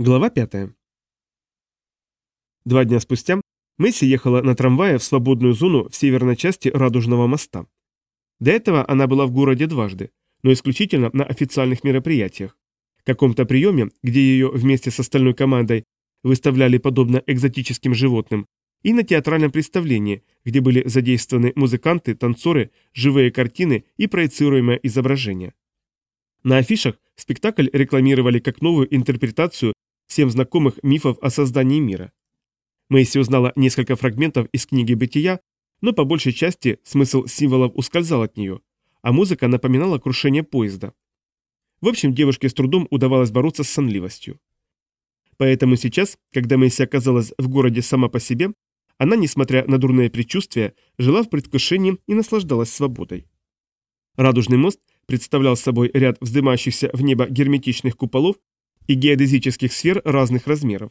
Глава 5. Два дня спустя Месси ехала на трамвае в свободную зону в северной части Радужного моста. До этого она была в городе дважды, но исключительно на официальных мероприятиях. Каком-то приеме, где ее вместе с остальной командой выставляли подобно экзотическим животным, и на театральном представлении, где были задействованы музыканты, танцоры, живые картины и проецируемое изображение. На афишах спектакль рекламировали как новую интерпретацию всем знакомых мифов о создании мира. Мэйси узнала несколько фрагментов из книги «Бытия», но по большей части смысл символов ускользал от нее, а музыка напоминала крушение поезда. В общем, девушке с трудом удавалось бороться с сонливостью. Поэтому сейчас, когда Мэйси оказалась в городе сама по себе, она, несмотря на дурные предчувствия, жила в предвкушении и наслаждалась свободой. Радужный мост представлял собой ряд вздымающихся в небо герметичных куполов и геодезических сфер разных размеров.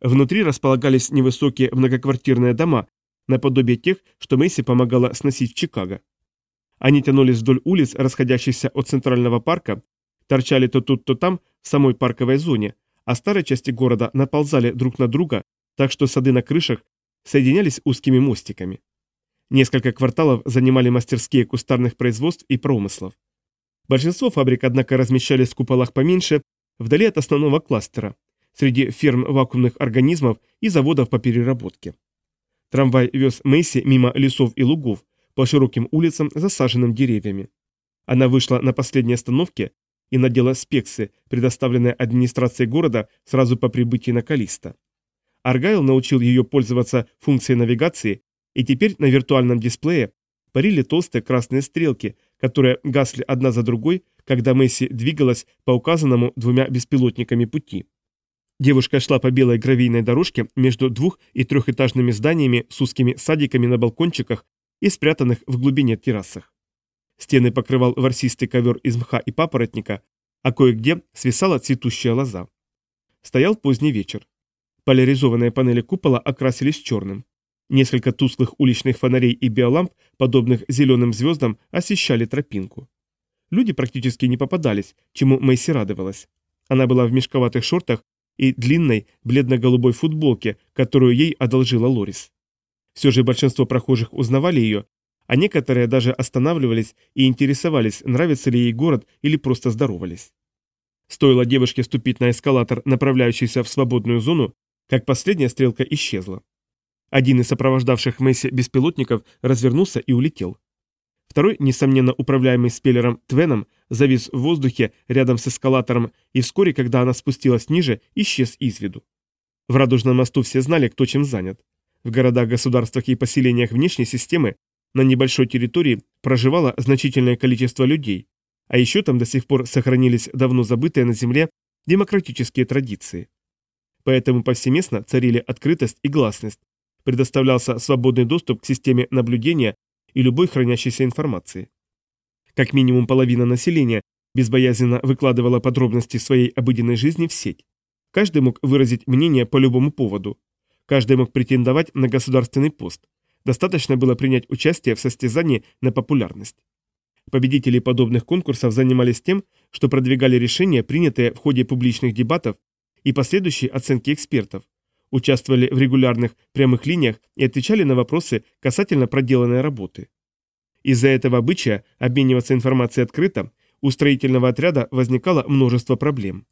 Внутри располагались невысокие многоквартирные дома, наподобие тех, что Мэйси помогала сносить в Чикаго. Они тянулись вдоль улиц, расходящихся от Центрального парка, торчали то тут, то там в самой парковой зоне, а старые части города наползали друг на друга, так что сады на крышах соединялись узкими мостиками. Несколько кварталов занимали мастерские кустарных производств и промыслов. Большинство фабрик, однако, размещались в куполах поменьше, вдали от основного кластера, среди ферм вакуумных организмов и заводов по переработке. Трамвай вез Мэйси мимо лесов и лугов, по широким улицам, засаженным деревьями. Она вышла на последней остановке и надела спексы, предоставленные администрацией города сразу по прибытии на Калиста. Аргайл научил ее пользоваться функцией навигации, и теперь на виртуальном дисплее парили толстые красные стрелки, которые гасли одна за другой, когда Месси двигалась по указанному двумя беспилотниками пути. Девушка шла по белой гравийной дорожке между двух- и трехэтажными зданиями с узкими садиками на балкончиках и спрятанных в глубине террасах. Стены покрывал ворсистый ковер из мха и папоротника, а кое-где свисала цветущая лоза. Стоял поздний вечер. Поляризованные панели купола окрасились черным. Несколько тусклых уличных фонарей и биоламп, подобных зеленым звездам, освещали тропинку. Люди практически не попадались, чему Мэйси радовалась. Она была в мешковатых шортах и длинной бледно-голубой футболке, которую ей одолжила Лорис. Все же большинство прохожих узнавали ее, а некоторые даже останавливались и интересовались, нравится ли ей город или просто здоровались. Стоило девушке ступить на эскалатор, направляющийся в свободную зону, как последняя стрелка исчезла. Один из сопровождавших Месси беспилотников развернулся и улетел. Второй, несомненно управляемый спеллером Твеном, завис в воздухе рядом с эскалатором и вскоре, когда она спустилась ниже, исчез из виду. В Радужном мосту все знали, кто чем занят. В городах, государствах и поселениях внешней системы на небольшой территории проживало значительное количество людей, а еще там до сих пор сохранились давно забытые на Земле демократические традиции. Поэтому повсеместно царили открытость и гласность, предоставлялся свободный доступ к системе наблюдения и любой хранящейся информации. Как минимум половина населения безбоязненно выкладывала подробности своей обыденной жизни в сеть. Каждый мог выразить мнение по любому поводу. Каждый мог претендовать на государственный пост. Достаточно было принять участие в состязании на популярность. Победители подобных конкурсов занимались тем, что продвигали решения, принятые в ходе публичных дебатов и последующей оценки экспертов, участвовали в регулярных прямых линиях и отвечали на вопросы касательно проделанной работы. Из-за этого обычая обмениваться информацией открыто у строительного отряда возникало множество проблем.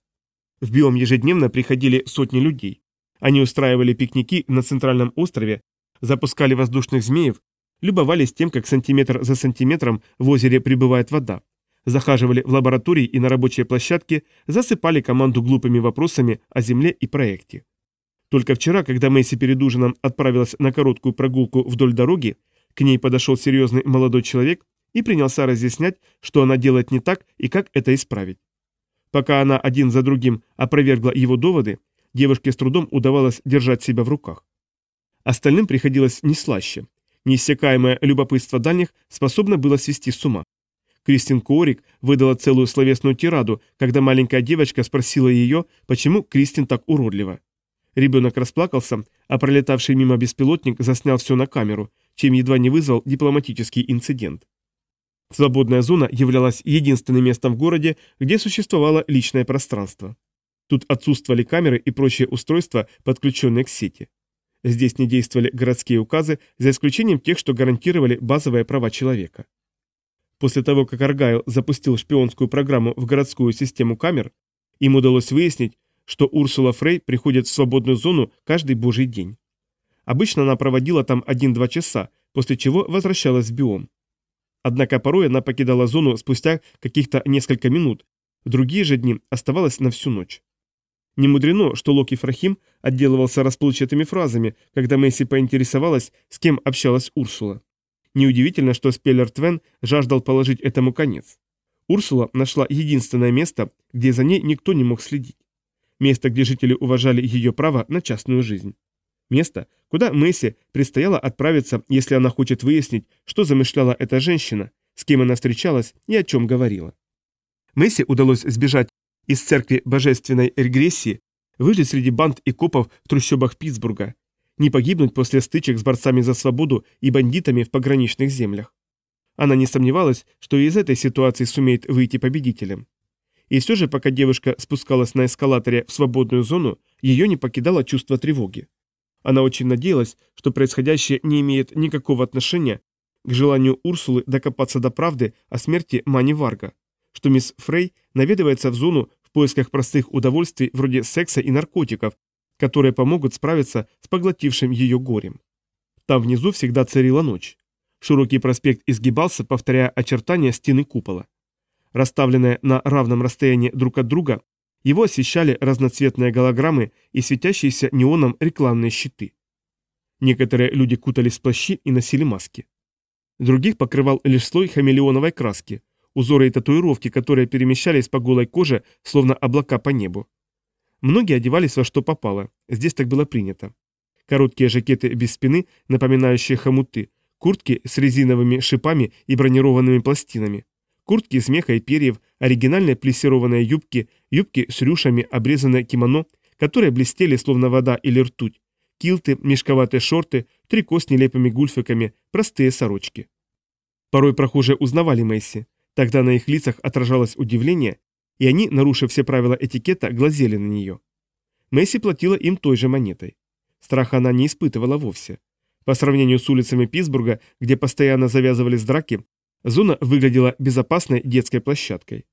В биом ежедневно приходили сотни людей. Они устраивали пикники на центральном острове, запускали воздушных змеев, любовались тем, как сантиметр за сантиметром в озере прибывает вода, захаживали в лаборатории и на рабочие площадки, засыпали команду глупыми вопросами о Земле и проекте. Только вчера, когда Мэйси перед ужином отправилась на короткую прогулку вдоль дороги, к ней подошел серьезный молодой человек и принялся разъяснять, что она делает не так и как это исправить. Пока она один за другим опровергла его доводы, девушке с трудом удавалось держать себя в руках. Остальным приходилось не слаще. Неиссякаемое любопытство дальних способно было свести с ума. Кристин Коорик выдала целую словесную тираду, когда маленькая девочка спросила ее, почему Кристин так уродлива. Ребенок расплакался, а пролетавший мимо беспилотник заснял все на камеру, чем едва не вызвал дипломатический инцидент. Свободная зона являлась единственным местом в городе, где существовало личное пространство. Тут отсутствовали камеры и прочие устройства, подключенные к сети. Здесь не действовали городские указы, за исключением тех, что гарантировали базовые права человека. После того, как Аргайл запустил шпионскую программу в городскую систему камер, им удалось выяснить, что Урсула Фрей приходит в свободную зону каждый божий день. Обычно она проводила там 1-2 часа, после чего возвращалась в биом. Однако порой она покидала зону спустя каких-то несколько минут, в другие же дни оставалась на всю ночь. Не мудрено, что Локи Фрахим отделывался расплывчатыми фразами, когда Месси поинтересовалась, с кем общалась Урсула. Неудивительно, что Спеллер Твен жаждал положить этому конец. Урсула нашла единственное место, где за ней никто не мог следить. Место, где жители уважали ее право на частную жизнь. Место, куда Месси предстояло отправиться, если она хочет выяснить, что замышляла эта женщина, с кем она встречалась и о чем говорила. Месси удалось сбежать из церкви божественной регрессии, выжить среди банд и копов в трущобах Питтсбурга, не погибнуть после стычек с борцами за свободу и бандитами в пограничных землях. Она не сомневалась, что из этой ситуации сумеет выйти победителем. И все же, пока девушка спускалась на эскалаторе в свободную зону, ее не покидало чувство тревоги. Она очень надеялась, что происходящее не имеет никакого отношения к желанию Урсулы докопаться до правды о смерти Мани Варга, что мисс Фрей наведывается в зону в поисках простых удовольствий вроде секса и наркотиков, которые помогут справиться с поглотившим ее горем. Там внизу всегда царила ночь. Широкий проспект изгибался, повторяя очертания стены купола. Расставленные на равном расстоянии друг от друга, его освещали разноцветные голограммы и светящиеся неоном рекламные щиты. Некоторые люди кутались в плащи и носили маски. Других покрывал лишь слой хамелеоновой краски, узоры и татуировки, которые перемещались по голой коже, словно облака по небу. Многие одевались во что попало, здесь так было принято. Короткие жакеты без спины, напоминающие хомуты, куртки с резиновыми шипами и бронированными пластинами, куртки из меха и перьев, оригинальные плессированные юбки, юбки с рюшами, обрезанное кимоно, которые блестели словно вода или ртуть, килты, мешковатые шорты, трико с нелепыми гульфиками, простые сорочки. Порой прохожие узнавали Месси. Тогда на их лицах отражалось удивление, и они, нарушив все правила этикета, глазели на нее. Месси платила им той же монетой. Страха она не испытывала вовсе. По сравнению с улицами Питтсбурга, где постоянно завязывались драки, зона выглядела безопасной детской площадкой.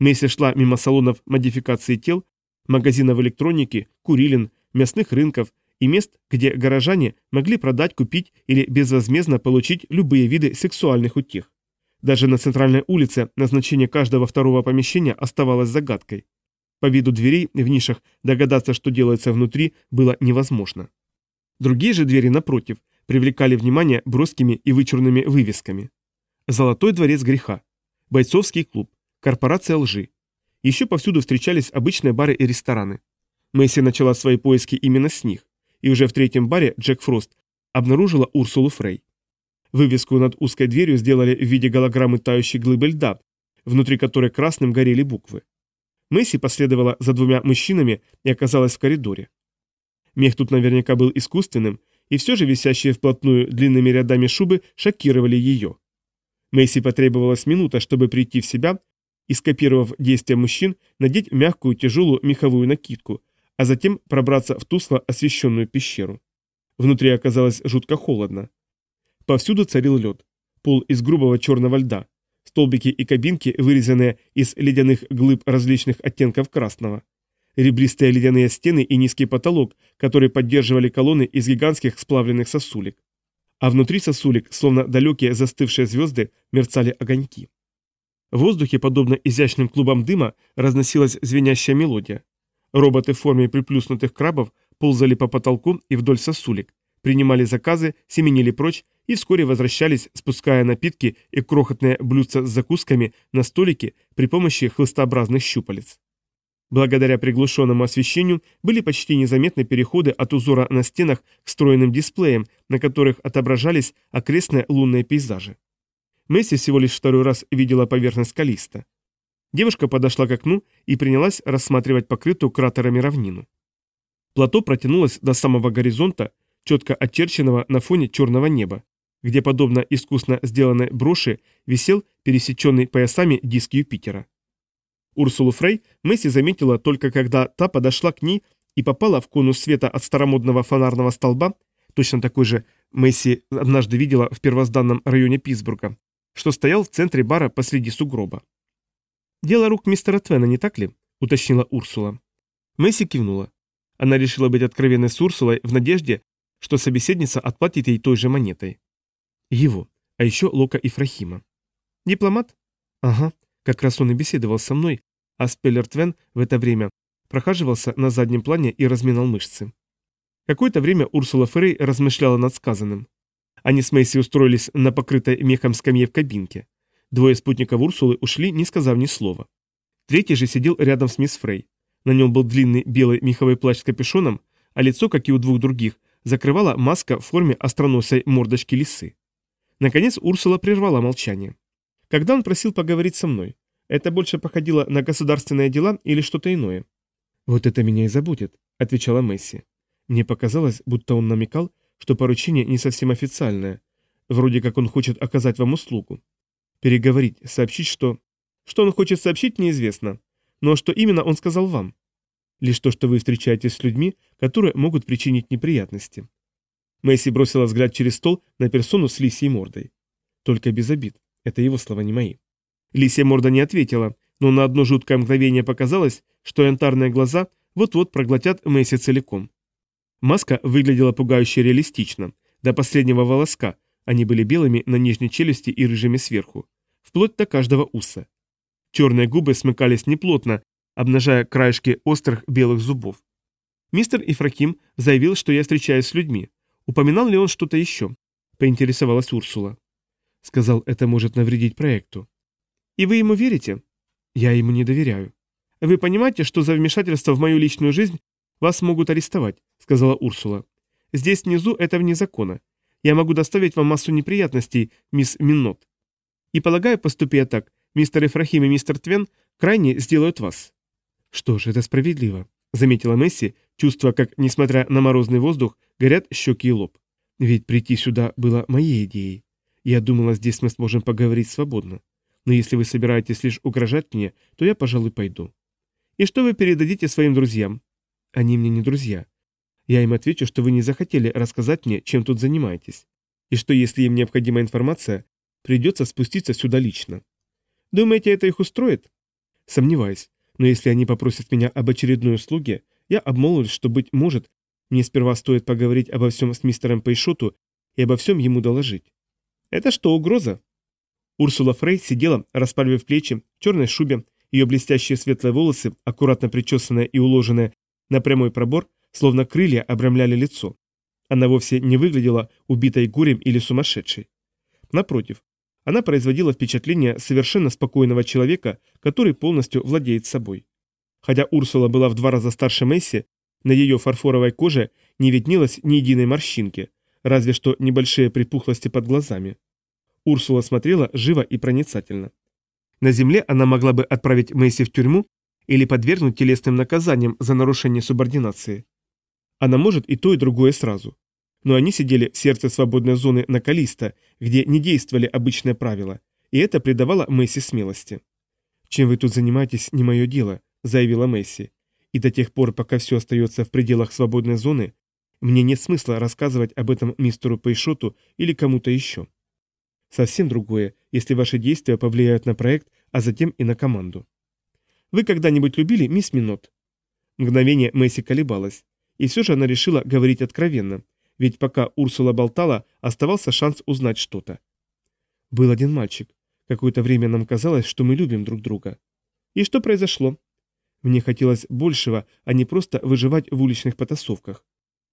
Месси шла мимо салонов модификации тел, магазинов электроники, курилин, мясных рынков и мест, где горожане могли продать, купить или безвозмездно получить любые виды сексуальных утех. Даже на центральной улице назначение каждого второго помещения оставалось загадкой. По виду дверей в нишах догадаться, что делается внутри, было невозможно. Другие же двери, напротив, привлекали внимание броскими и вычурными вывесками. Золотой дворец греха, бойцовский клуб, корпорация лжи. Еще повсюду встречались обычные бары и рестораны. Месси начала свои поиски именно с них, и уже в третьем баре Джек Фрост обнаружила Урсулу Фрей. Вывеску над узкой дверью сделали в виде голограммы тающей глыбы льда, внутри которой красным горели буквы. Месси последовала за двумя мужчинами и оказалась в коридоре. Мех тут наверняка был искусственным, и все же висящие вплотную длинными рядами шубы шокировали ее. Мэйси потребовалась минута, чтобы прийти в себя и, скопировав действия мужчин, надеть мягкую тяжелую меховую накидку, а затем пробраться в тускло освещенную пещеру. Внутри оказалось жутко холодно. Повсюду царил лед. Пол из грубого черного льда. Столбики и кабинки, вырезанные из ледяных глыб различных оттенков красного ребристые ледяные стены и низкий потолок, которые поддерживали колонны из гигантских сплавленных сосулек. А внутри сосулек, словно далекие застывшие звезды, мерцали огоньки. В воздухе, подобно изящным клубам дыма, разносилась звенящая мелодия. Роботы в форме приплюснутых крабов ползали по потолку и вдоль сосулек, принимали заказы, семенили прочь и вскоре возвращались, спуская напитки и крохотные блюдца с закусками на столики при помощи хлыстообразных щупалец. Благодаря приглушенному освещению были почти незаметны переходы от узора на стенах к стройным дисплеям, на которых отображались окрестные лунные пейзажи. Месси всего лишь второй раз видела поверхность Калиста. Девушка подошла к окну и принялась рассматривать покрытую кратерами равнину. Плато протянулось до самого горизонта, четко очерченного на фоне черного неба, где, подобно искусно сделанной броши, висел пересеченный поясами диск Юпитера. Урсулу Фрей Месси заметила только когда та подошла к ней и попала в конус света от старомодного фонарного столба, точно такой же Месси однажды видела в первозданном районе Питтсбурга, что стоял в центре бара посреди сугроба. «Дело рук мистера Твена, не так ли?» – уточнила Урсула. Месси кивнула. Она решила быть откровенной с Урсулой в надежде, что собеседница отплатит ей той же монетой. Его, а еще Лока Ифрахима. Дипломат? Ага, как раз он и беседовал со мной, а Спеллер Твен в это время прохаживался на заднем плане и разминал мышцы. Какое-то время Урсула Феррей размышляла над сказанным. Они с Мэйси устроились на покрытой мехом скамье в кабинке. Двое спутников Урсулы ушли, не сказав ни слова. Третий же сидел рядом с мисс Фрей. На нем был длинный белый меховой плащ с капюшоном, а лицо, как и у двух других, закрывала маска в форме остроносой мордочки лисы. Наконец Урсула прервала молчание. Когда он просил поговорить со мной, это больше походило на государственные дела или что-то иное? «Вот это меня и заботит», — отвечала Месси. Мне показалось, будто он намекал, что поручение не совсем официальное. Вроде как он хочет оказать вам услугу. Переговорить, сообщить, что... Что он хочет сообщить, неизвестно. Но что именно он сказал вам? Лишь то, что вы встречаетесь с людьми, которые могут причинить неприятности. Мэйси бросила взгляд через стол на персону с лисьей мордой. Только без обид. Это его слова, не мои. Лисья морда не ответила, но на одно жуткое мгновение показалось, что янтарные глаза вот-вот проглотят Мэйси целиком. Маска выглядела пугающе реалистично, до последнего волоска, они были белыми на нижней челюсти и рыжими сверху, вплоть до каждого уса. Черные губы смыкались неплотно, обнажая краешки острых белых зубов. Мистер Ифраким заявил, что я встречаюсь с людьми. Упоминал ли он что-то еще? Поинтересовалась Урсула. Сказал, это может навредить проекту. И вы ему верите? Я ему не доверяю. Вы понимаете, что за вмешательство в мою личную жизнь «Вас могут арестовать», — сказала Урсула. «Здесь внизу это вне закона. Я могу доставить вам массу неприятностей, мисс Миннот. И полагаю, поступя так, мистер Ефрахим и мистер Твен крайне сделают вас». «Что ж, это справедливо», — заметила Месси, чувствуя, как, несмотря на морозный воздух, горят щеки и лоб. «Ведь прийти сюда было моей идеей. Я думала, здесь мы сможем поговорить свободно. Но если вы собираетесь лишь угрожать мне, то я, пожалуй, пойду». «И что вы передадите своим друзьям?» Они мне не друзья. Я им отвечу, что вы не захотели рассказать мне, чем тут занимаетесь. И что, если им необходима информация, придется спуститься сюда лично. Думаете, это их устроит? Сомневаюсь. Но если они попросят меня об очередной услуге, я обмолвлюсь, что, быть может, мне сперва стоит поговорить обо всем с мистером Пейшоту и обо всем ему доложить. Это что, угроза? Урсула Фрей сидела, расправив плечи, в черной шубе, ее блестящие светлые волосы, аккуратно причесанные и уложенные на прямой пробор, словно крылья, обрамляли лицо. Она вовсе не выглядела убитой горем или сумасшедшей. Напротив, она производила впечатление совершенно спокойного человека, который полностью владеет собой. Хотя Урсула была в два раза старше Месси, на ее фарфоровой коже не виднелось ни единой морщинки, разве что небольшие припухлости под глазами. Урсула смотрела живо и проницательно. На земле она могла бы отправить Месси в тюрьму или подвергнуть телесным наказаниям за нарушение субординации. Она может и то, и другое сразу. Но они сидели в сердце свободной зоны на Калиста, где не действовали обычные правила, и это придавало Месси смелости. «Чем вы тут занимаетесь, не мое дело», — заявила Месси. «И до тех пор, пока все остается в пределах свободной зоны, мне нет смысла рассказывать об этом мистеру Пейшоту или кому-то еще. Совсем другое, если ваши действия повлияют на проект, а затем и на команду. Вы когда-нибудь любили мисс Минот?» Мгновение Месси колебалась. И все же она решила говорить откровенно, ведь пока Урсула болтала, оставался шанс узнать что-то. Был один мальчик. Какое-то время нам казалось, что мы любим друг друга. И что произошло? Мне хотелось большего, а не просто выживать в уличных потасовках.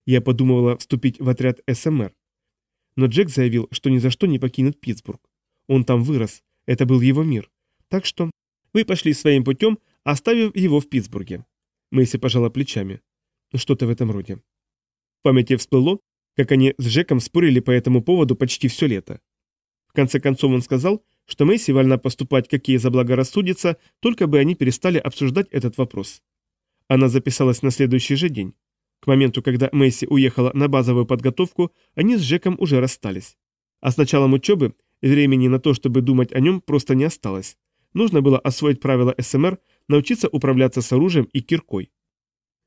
Я подумывала вступить в отряд СМР. Но Джек заявил, что ни за что не покинет Питтсбург. Он там вырос, это был его мир. Так что вы пошли своим путем, оставив его в Питтсбурге. Мэйси пожала плечами. Что-то в этом роде. В памяти всплыло, как они с Джеком спорили по этому поводу почти все лето. В конце концов он сказал, что Мэйси вольна поступать, какие заблагорассудится, только бы они перестали обсуждать этот вопрос. Она записалась на следующий же день. К моменту, когда Мэйси уехала на базовую подготовку, они с Джеком уже расстались. А с началом учебы времени на то, чтобы думать о нем, просто не осталось. Нужно было освоить правила СМР, научиться управляться с оружием и киркой.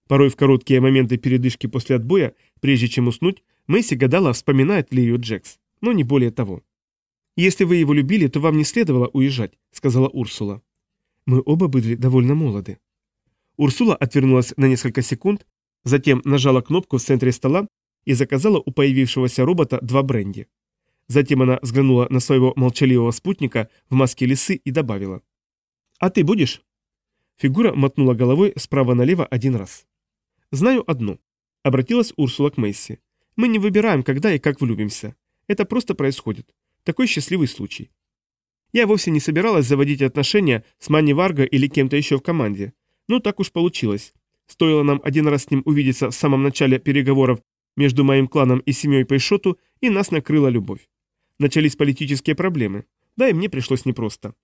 Порой в короткие моменты передышки после отбоя, прежде чем уснуть, Мэйси гадала, вспоминает ли ее Джекс, но не более того. «Если вы его любили, то вам не следовало уезжать», — сказала Урсула. «Мы оба были довольно молоды». Урсула отвернулась на несколько секунд, затем нажала кнопку в центре стола и заказала у появившегося робота два бренди. Затем она взглянула на своего молчаливого спутника в маске лисы и добавила. «А ты будешь?» Фигура мотнула головой справа налево один раз. «Знаю одно», — обратилась Урсула к Месси. «Мы не выбираем, когда и как влюбимся. Это просто происходит. Такой счастливый случай. Я вовсе не собиралась заводить отношения с Манни Варго или кем-то еще в команде. Но так уж получилось. Стоило нам один раз с ним увидеться в самом начале переговоров между моим кланом и семьей Пейшоту, и нас накрыла любовь. Начались политические проблемы. Да, и мне пришлось непросто.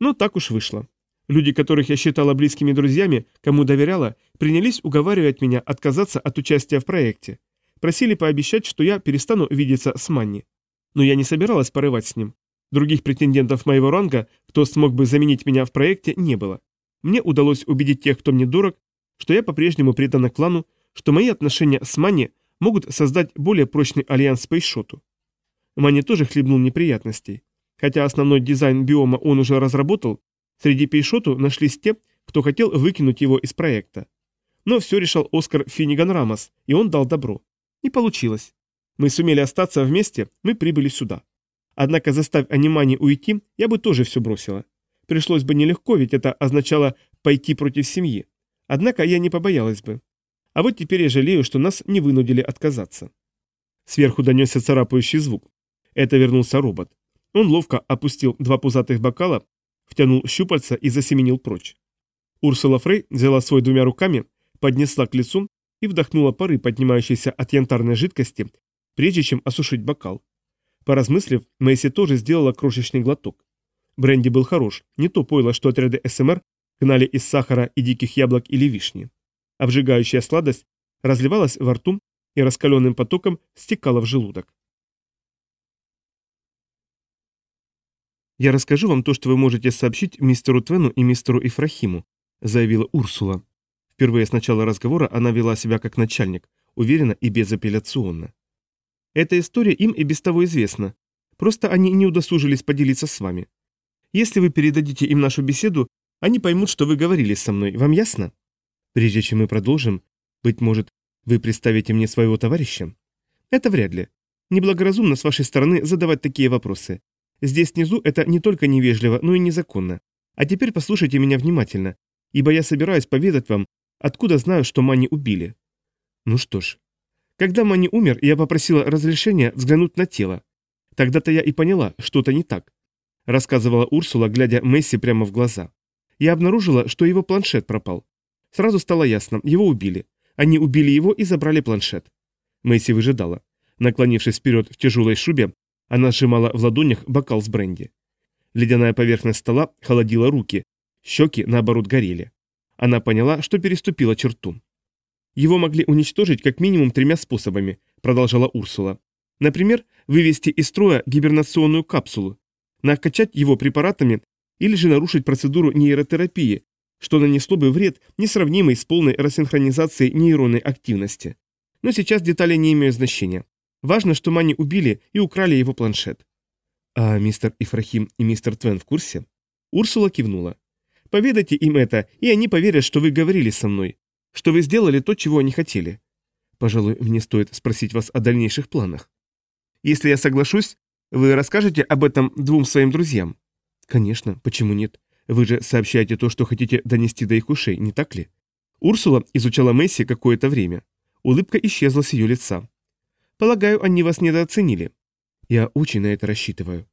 Но так уж вышло. Люди, которых я считала близкими друзьями, кому доверяла, принялись уговаривать меня отказаться от участия в проекте. Просили пообещать, что я перестану видеться с Манни. Но я не собиралась порывать с ним. Других претендентов моего ранга, кто смог бы заменить меня в проекте, не было. Мне удалось убедить тех, кто мне дорог, что я по-прежнему предана клану, что мои отношения с Манни могут создать более прочный альянс с Пейшоту. Манни тоже хлебнул неприятностей. Хотя основной дизайн биома он уже разработал, среди Пейшоту нашлись те, кто хотел выкинуть его из проекта. Но все решал Оскар Финниган Рамос, и он дал добро. И получилось. Мы сумели остаться вместе, мы прибыли сюда. Однако заставь Анимани уйти, я бы тоже все бросила. Пришлось бы нелегко, ведь это означало пойти против семьи. Однако я не побоялась бы. А вот теперь я жалею, что нас не вынудили отказаться. Сверху донесся царапающий звук. Это вернулся робот. Он ловко опустил два пузатых бокала, втянул щупальца и засеменил прочь. Урсула Фрей взяла свой двумя руками, поднесла к лицу и вдохнула пары, поднимающиеся от янтарной жидкости, прежде чем осушить бокал. Поразмыслив, Мэйси тоже сделала крошечный глоток. Бренди был хорош, не то пойло, что отряды СМР гнали из сахара и диких яблок или вишни. Обжигающая сладость разливалась во рту и раскаленным потоком стекала в желудок. «Я расскажу вам то, что вы можете сообщить мистеру Твену и мистеру Ифрахиму», заявила Урсула. Впервые с начала разговора она вела себя как начальник, уверенно и безапелляционно. Эта история им и без того известна. Просто они не удосужились поделиться с вами. Если вы передадите им нашу беседу, они поймут, что вы говорили со мной. Вам ясно? Прежде чем мы продолжим, быть может, вы представите мне своего товарища? Это вряд ли. Неблагоразумно с вашей стороны задавать такие вопросы. Здесь внизу это не только невежливо, но и незаконно. А теперь послушайте меня внимательно, ибо я собираюсь поведать вам, откуда знаю, что Мани убили. Ну что ж, когда Мани умер, я попросила разрешения взглянуть на тело. Тогда-то я и поняла, что-то не так. Рассказывала Урсула, глядя Месси прямо в глаза. Я обнаружила, что его планшет пропал. Сразу стало ясно, его убили. Они убили его и забрали планшет. Месси выжидала. Наклонившись вперед в тяжелой шубе, она сжимала в ладонях бокал с бренди. Ледяная поверхность стола холодила руки, щеки, наоборот, горели. Она поняла, что переступила черту. Его могли уничтожить как минимум тремя способами, продолжала Урсула. Например, вывести из строя гибернационную капсулу, накачать его препаратами или же нарушить процедуру нейротерапии, что нанесло бы вред, несравнимый с полной рассинхронизацией нейронной активности. Но сейчас детали не имеют значения. Важно, что Мани убили и украли его планшет. А мистер Ифрахим и мистер Твен в курсе? Урсула кивнула. Поведайте им это, и они поверят, что вы говорили со мной что вы сделали то, чего они хотели. Пожалуй, мне стоит спросить вас о дальнейших планах. Если я соглашусь, вы расскажете об этом двум своим друзьям? Конечно, почему нет? Вы же сообщаете то, что хотите донести до их ушей, не так ли? Урсула изучала Месси какое-то время. Улыбка исчезла с ее лица. Полагаю, они вас недооценили. Я очень на это рассчитываю.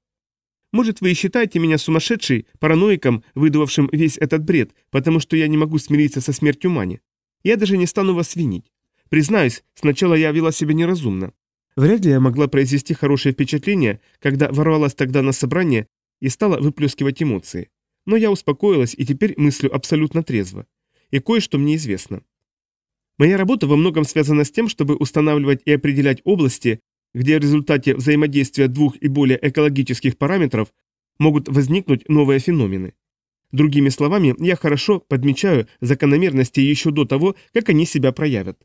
Может, вы и считаете меня сумасшедшей, параноиком, выдувавшим весь этот бред, потому что я не могу смириться со смертью Мани. Я даже не стану вас винить. Признаюсь, сначала я вела себя неразумно. Вряд ли я могла произвести хорошее впечатление, когда ворвалась тогда на собрание и стала выплескивать эмоции. Но я успокоилась и теперь мыслю абсолютно трезво. И кое-что мне известно. Моя работа во многом связана с тем, чтобы устанавливать и определять области, где в результате взаимодействия двух и более экологических параметров могут возникнуть новые феномены. Другими словами, я хорошо подмечаю закономерности еще до того, как они себя проявят.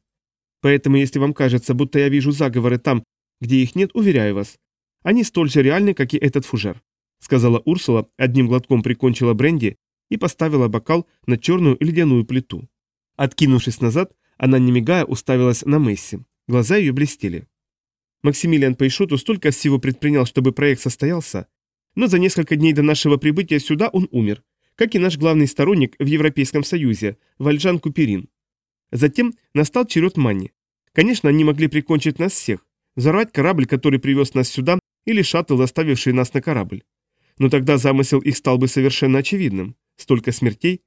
Поэтому, если вам кажется, будто я вижу заговоры там, где их нет, уверяю вас, они столь же реальны, как и этот фужер», — сказала Урсула, одним глотком прикончила бренди и поставила бокал на черную ледяную плиту. Откинувшись назад, она, не мигая, уставилась на Месси. Глаза ее блестели. Максимилиан Пейшоту столько всего предпринял, чтобы проект состоялся, но за несколько дней до нашего прибытия сюда он умер, как и наш главный сторонник в Европейском Союзе, Вальжан Куперин. Затем настал черед Манни. Конечно, они могли прикончить нас всех, взорвать корабль, который привез нас сюда, или шаттл, доставивший нас на корабль. Но тогда замысел их стал бы совершенно очевидным. Столько смертей.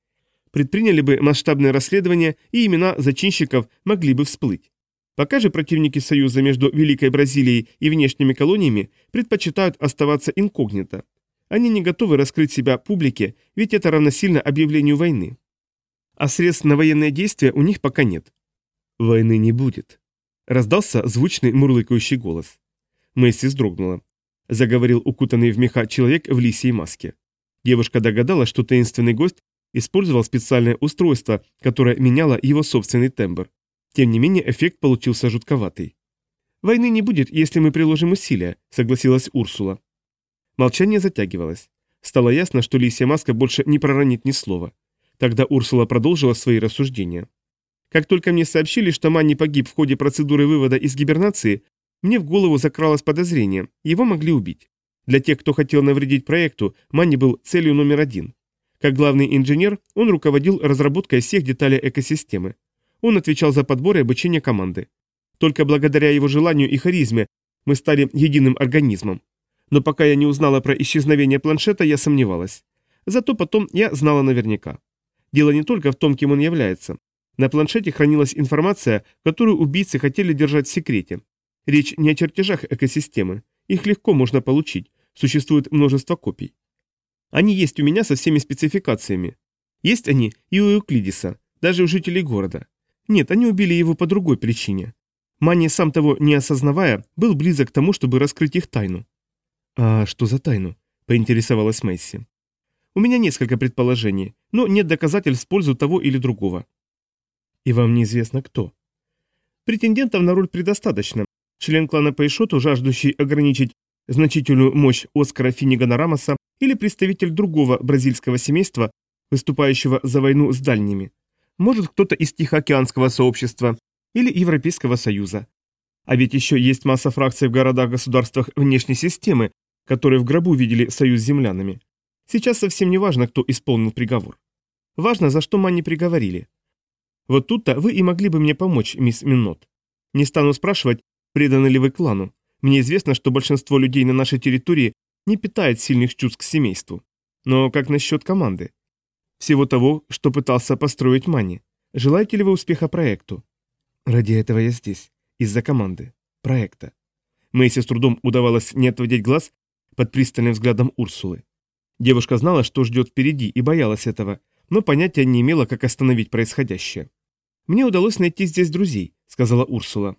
Предприняли бы масштабное расследование, и имена зачинщиков могли бы всплыть. Пока же противники союза между Великой Бразилией и внешними колониями предпочитают оставаться инкогнито. Они не готовы раскрыть себя публике, ведь это равносильно объявлению войны. А средств на военные действия у них пока нет. «Войны не будет», — раздался звучный мурлыкающий голос. Месси вздрогнула. Заговорил укутанный в меха человек в лисьей маске. Девушка догадалась, что таинственный гость использовал специальное устройство, которое меняло его собственный тембр. Тем не менее, эффект получился жутковатый. «Войны не будет, если мы приложим усилия», — согласилась Урсула. Молчание затягивалось. Стало ясно, что лисья маска больше не проронит ни слова. Тогда Урсула продолжила свои рассуждения. Как только мне сообщили, что Манни погиб в ходе процедуры вывода из гибернации, мне в голову закралось подозрение, его могли убить. Для тех, кто хотел навредить проекту, Манни был целью номер один. Как главный инженер, он руководил разработкой всех деталей экосистемы. Он отвечал за подбор и обучение команды. Только благодаря его желанию и харизме мы стали единым организмом. Но пока я не узнала про исчезновение планшета, я сомневалась. Зато потом я знала наверняка. Дело не только в том, кем он является. На планшете хранилась информация, которую убийцы хотели держать в секрете. Речь не о чертежах экосистемы. Их легко можно получить. Существует множество копий. Они есть у меня со всеми спецификациями. Есть они и у Эуклидиса, даже у жителей города. Нет, они убили его по другой причине. Мани, сам того не осознавая, был близок к тому, чтобы раскрыть их тайну. «А что за тайну?» – поинтересовалась Месси. «У меня несколько предположений, но нет доказательств в пользу того или другого». «И вам неизвестно кто?» «Претендентов на роль предостаточно. Член клана Пейшоту, жаждущий ограничить значительную мощь Оскара Финнигана Рамоса или представитель другого бразильского семейства, выступающего за войну с дальними. Может, кто-то из Тихоокеанского сообщества или Европейского Союза. А ведь еще есть масса фракций в городах-государствах внешней системы, которые в гробу видели союз с землянами. Сейчас совсем не важно, кто исполнил приговор. Важно, за что Манни приговорили. Вот тут-то вы и могли бы мне помочь, мисс Минот. Не стану спрашивать, преданы ли вы клану. Мне известно, что большинство людей на нашей территории не питает сильных чувств к семейству. Но как насчет команды? Всего того, что пытался построить Мани. Желаете ли вы успеха проекту? Ради этого я здесь. Из-за команды. Проекта. Мэйси с трудом удавалось не отводить глаз под пристальным взглядом Урсулы. Девушка знала, что ждет впереди, и боялась этого, но понятия не имела, как остановить происходящее. «Мне удалось найти здесь друзей», — сказала Урсула.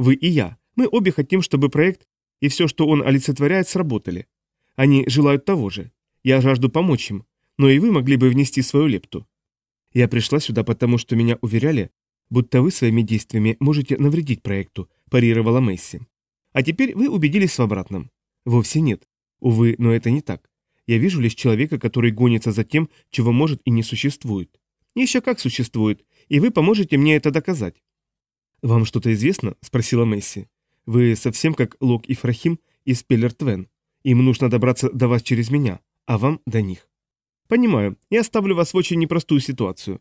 «Вы и я. Мы обе хотим, чтобы проект и все, что он олицетворяет, сработали. Они желают того же. Я жажду помочь им, но и вы могли бы внести свою лепту. Я пришла сюда, потому что меня уверяли, будто вы своими действиями можете навредить проекту, парировала Месси. А теперь вы убедились в обратном. Вовсе нет. Увы, но это не так. Я вижу лишь человека, который гонится за тем, чего может и не существует. Еще как существует, и вы поможете мне это доказать. «Вам что-то известно?» – спросила Месси. «Вы совсем как Лок и Фрахим из Пеллер Твен. Им нужно добраться до вас через меня, а вам до них». «Понимаю, я ставлю вас в очень непростую ситуацию».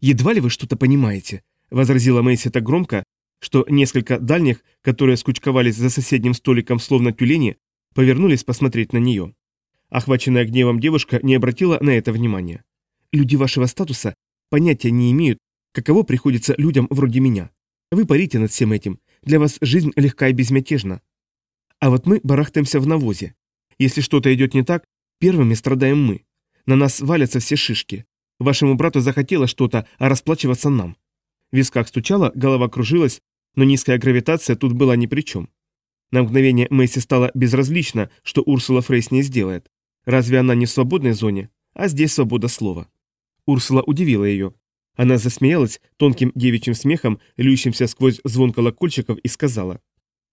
«Едва ли вы что-то понимаете», — возразила Мэйси так громко, что несколько дальних, которые скучковались за соседним столиком словно тюлени, повернулись посмотреть на нее. Охваченная гневом девушка не обратила на это внимания. «Люди вашего статуса понятия не имеют, каково приходится людям вроде меня. Вы парите над всем этим, для вас жизнь легка и безмятежна. А вот мы барахтаемся в навозе. Если что-то идет не так, первыми страдаем мы. На нас валятся все шишки. Вашему брату захотелось что-то, а расплачиваться нам. В висках стучало, голова кружилась, но низкая гравитация тут была ни при чем. На мгновение Мэйси стало безразлично, что Урсула Фрейс не сделает. Разве она не в свободной зоне? а здесь свобода слова. Урсула удивила ее. Она засмеялась тонким девичьим смехом, льющимся сквозь звон колокольчиков, и сказала.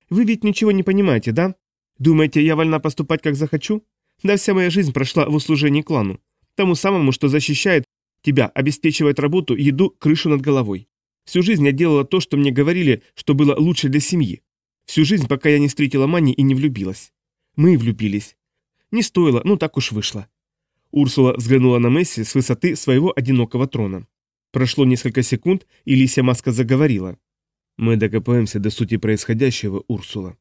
«Вы ведь ничего не понимаете, да? Думаете, я вольна поступать, как захочу? Да вся моя жизнь прошла в услужении клану. Тому самому, что защищает тебя, обеспечивает работу, еду, крышу над головой. Всю жизнь я делала то, что мне говорили, что было лучше для семьи. Всю жизнь, пока я не встретила Мани и не влюбилась. Мы влюбились. Не стоило, ну так уж вышло. Урсула взглянула на Месси с высоты своего одинокого трона. Прошло несколько секунд, и лисья маска заговорила. «Мы докопаемся до сути происходящего, Урсула».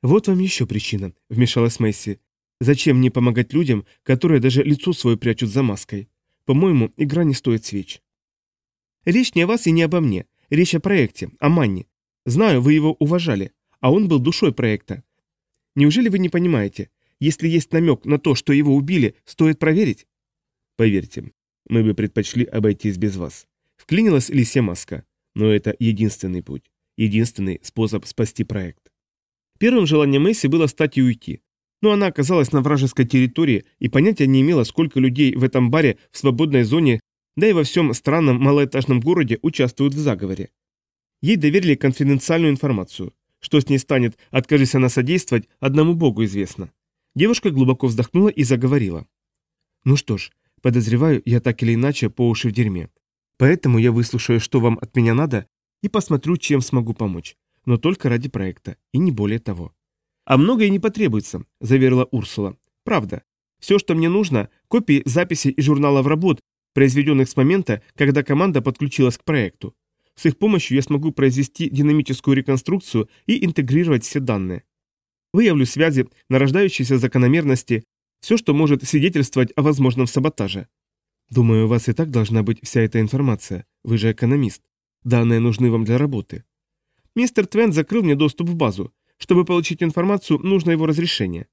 «Вот вам еще причина», — вмешалась Месси. «Зачем мне помогать людям, которые даже лицо свое прячут за маской? По-моему, игра не стоит свеч». «Речь не о вас и не обо мне. Речь о проекте, о Манне. Знаю, вы его уважали, а он был душой проекта. Неужели вы не понимаете? Если есть намек на то, что его убили, стоит проверить?» «Поверьте, мы бы предпочли обойтись без вас. Вклинилась лисья маска. Но это единственный путь. Единственный способ спасти проект. Первым желанием Месси было стать и уйти. Но она оказалась на вражеской территории и понятия не имела, сколько людей в этом баре в свободной зоне, да и во всем странном малоэтажном городе участвуют в заговоре. Ей доверили конфиденциальную информацию. Что с ней станет, откажись она содействовать, одному богу известно. Девушка глубоко вздохнула и заговорила. «Ну что ж, Подозреваю, я так или иначе по уши в дерьме. Поэтому я выслушаю, что вам от меня надо, и посмотрю, чем смогу помочь. Но только ради проекта, и не более того. А многое не потребуется, заверила Урсула. Правда. Все, что мне нужно, копии записей и журналов работ, произведенных с момента, когда команда подключилась к проекту. С их помощью я смогу произвести динамическую реконструкцию и интегрировать все данные. Выявлю связи, нарождающиеся закономерности, все, что может свидетельствовать о возможном саботаже. Думаю, у вас и так должна быть вся эта информация. Вы же экономист. Данные нужны вам для работы. Мистер Твен закрыл мне доступ в базу. Чтобы получить информацию, нужно его разрешение.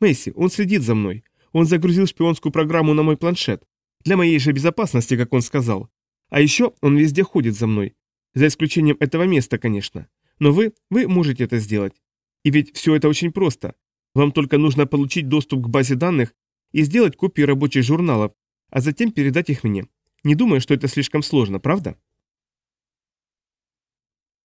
Месси, он следит за мной. Он загрузил шпионскую программу на мой планшет. Для моей же безопасности, как он сказал. А еще он везде ходит за мной. За исключением этого места, конечно. Но вы, вы можете это сделать. И ведь все это очень просто. Вам только нужно получить доступ к базе данных и сделать копии рабочих журналов, а затем передать их мне. Не думаю, что это слишком сложно, правда?